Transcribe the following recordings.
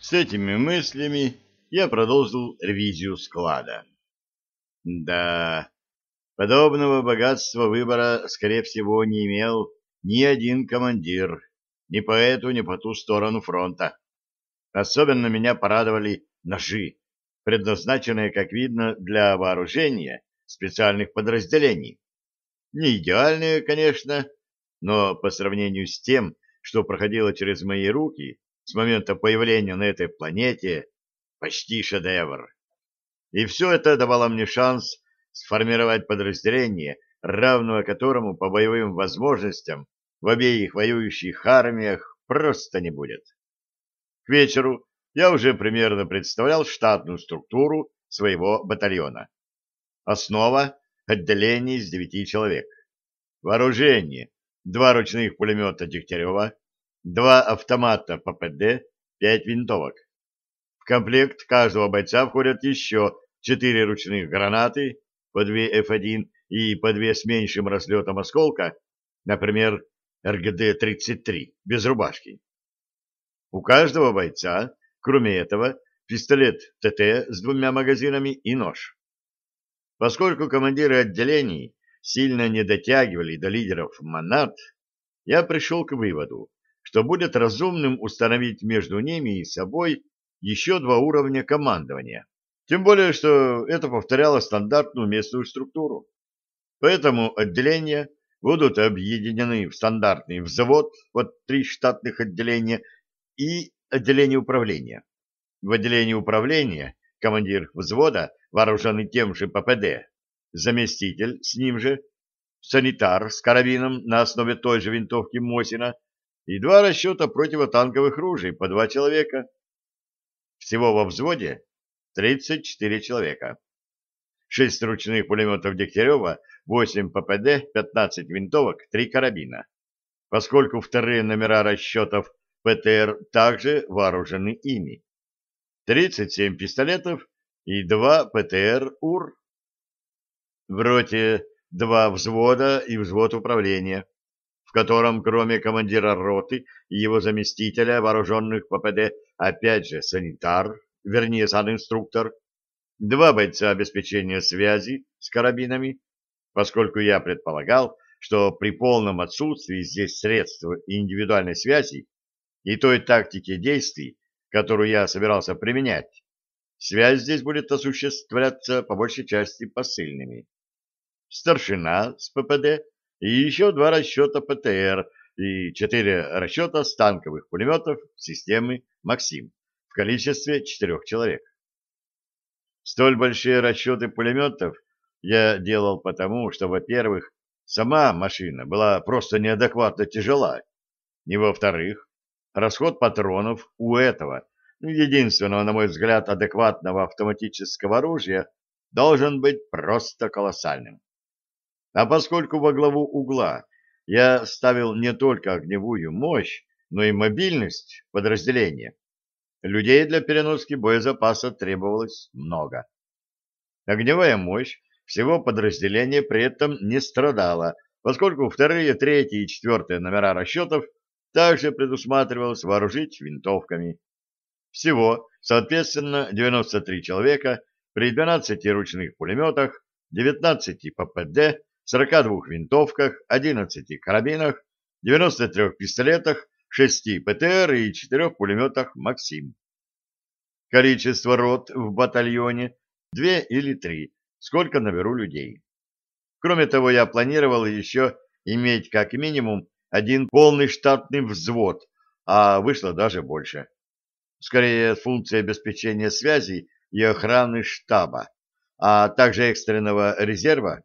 С этими мыслями я продолжил ревизию склада. Да, подобного богатства выбора, скорее всего, не имел ни один командир, ни по эту, ни по ту сторону фронта. Особенно меня порадовали ножи, предназначенные, как видно, для вооружения специальных подразделений. Не идеальные, конечно, но по сравнению с тем, что проходило через мои руки с момента появления на этой планете, почти шедевр. И все это давало мне шанс сформировать подразделение, равного которому по боевым возможностям в обеих воюющих армиях просто не будет. К вечеру я уже примерно представлял штатную структуру своего батальона. Основа — отделение из девяти человек. Вооружение — два ручных пулемета Дегтярева, два автомата ППД, пять винтовок. В комплект каждого бойца входят еще четыре ручных гранаты, по две F1 и по две с меньшим разлетом осколка, например, РГД-33, без рубашки. У каждого бойца, кроме этого, пистолет ТТ с двумя магазинами и нож. Поскольку командиры отделений сильно не дотягивали до лидеров монад, я пришел к выводу, что будет разумным установить между ними и собой еще два уровня командования. Тем более, что это повторяло стандартную местную структуру. Поэтому отделения будут объединены в стандартный взвод под три штатных отделения и отделение управления. В отделении управления командир взвода, вооруженный тем же ППД, заместитель с ним же, санитар с карабином на основе той же винтовки Мосина и два расчета противотанковых ружей по два человека. Всего во взводе 34 человека. Шесть ручных пулеметов Дегтярева, 8 ППД, 15 винтовок, 3 карабина. Поскольку вторые номера расчетов ПТР также вооружены ими. 37 пистолетов и 2 ПТР УР. В роте два взвода и взвод управления в котором кроме командира роты и его заместителя вооруженных ППД, опять же санитар, вернее санинструктор, два бойца обеспечения связи с карабинами, поскольку я предполагал, что при полном отсутствии здесь средств индивидуальной связи и той тактики действий, которую я собирался применять, связь здесь будет осуществляться по большей части посыльными. Старшина с ППД и еще два расчета ПТР и четыре расчета станковых пулеметов системы «Максим» в количестве четырех человек. Столь большие расчеты пулеметов я делал потому, что, во-первых, сама машина была просто неадекватно тяжела, и, во-вторых, расход патронов у этого, единственного, на мой взгляд, адекватного автоматического оружия, должен быть просто колоссальным. А поскольку во главу угла я ставил не только огневую мощь, но и мобильность подразделения, людей для переноски боезапаса требовалось много. Огневая мощь всего подразделения при этом не страдала, поскольку вторые, третьи и четвертые номера расчетов также предусматривалось вооружить винтовками. Всего, соответственно, 93 человека при 12 ручных пулеметах, 19 ППД, 42 винтовках, 11 карабинах, 93 пистолетах, 6 ПТР и 4 пулеметах «Максим». Количество рот в батальоне – 2 или 3, сколько наберу людей. Кроме того, я планировал еще иметь как минимум один полный штатный взвод, а вышло даже больше. Скорее, функция обеспечения связи и охраны штаба, а также экстренного резерва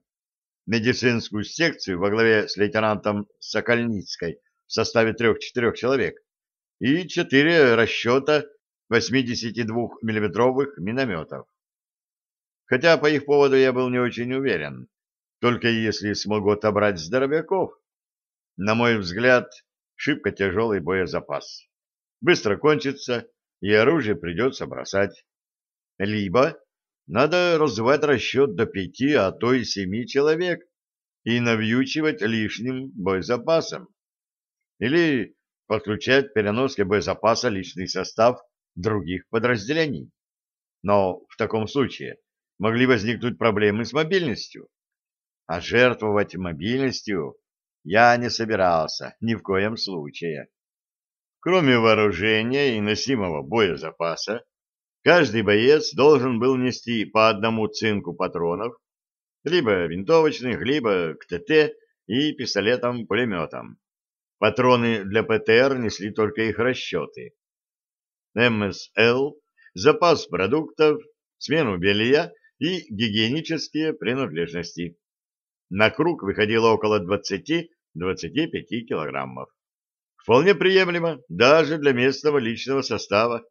медицинскую секцию во главе с лейтенантом Сокольницкой в составе трех-четырех человек и четыре расчета 82-миллиметровых минометов. Хотя по их поводу я был не очень уверен, только если смогу отобрать здоровяков. На мой взгляд, шибко тяжелый боезапас. Быстро кончится, и оружие придется бросать. Либо надо развивать расчет до пяти, а то и семи человек и навьючивать лишним боезапасом. Или подключать переноски боезапаса личный состав других подразделений. Но в таком случае могли возникнуть проблемы с мобильностью. А жертвовать мобильностью я не собирался ни в коем случае. Кроме вооружения и носимого боезапаса, каждый боец должен был нести по одному цинку патронов, либо винтовочных, либо к ТТ и пистолетам-пулеметам. Патроны для ПТР несли только их расчеты. МСЛ, запас продуктов, смену белья и гигиенические принадлежности. На круг выходило около 20-25 килограммов. Вполне приемлемо даже для местного личного состава.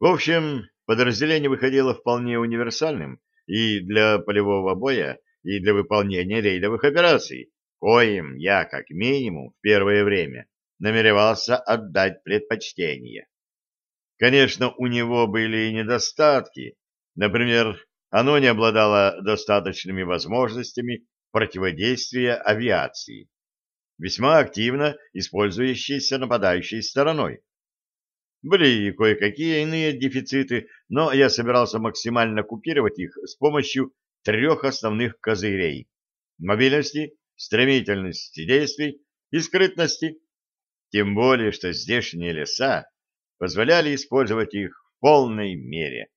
В общем, подразделение выходило вполне универсальным и для полевого боя, и для выполнения рейдовых операций, коим я, как минимум, в первое время намеревался отдать предпочтение. Конечно, у него были и недостатки. Например, оно не обладало достаточными возможностями противодействия авиации, весьма активно использующейся нападающей стороной. Были и кое-какие иные дефициты, но я собирался максимально купировать их с помощью трех основных козырей – мобильности, стремительности действий и скрытности. Тем более, что здешние леса позволяли использовать их в полной мере.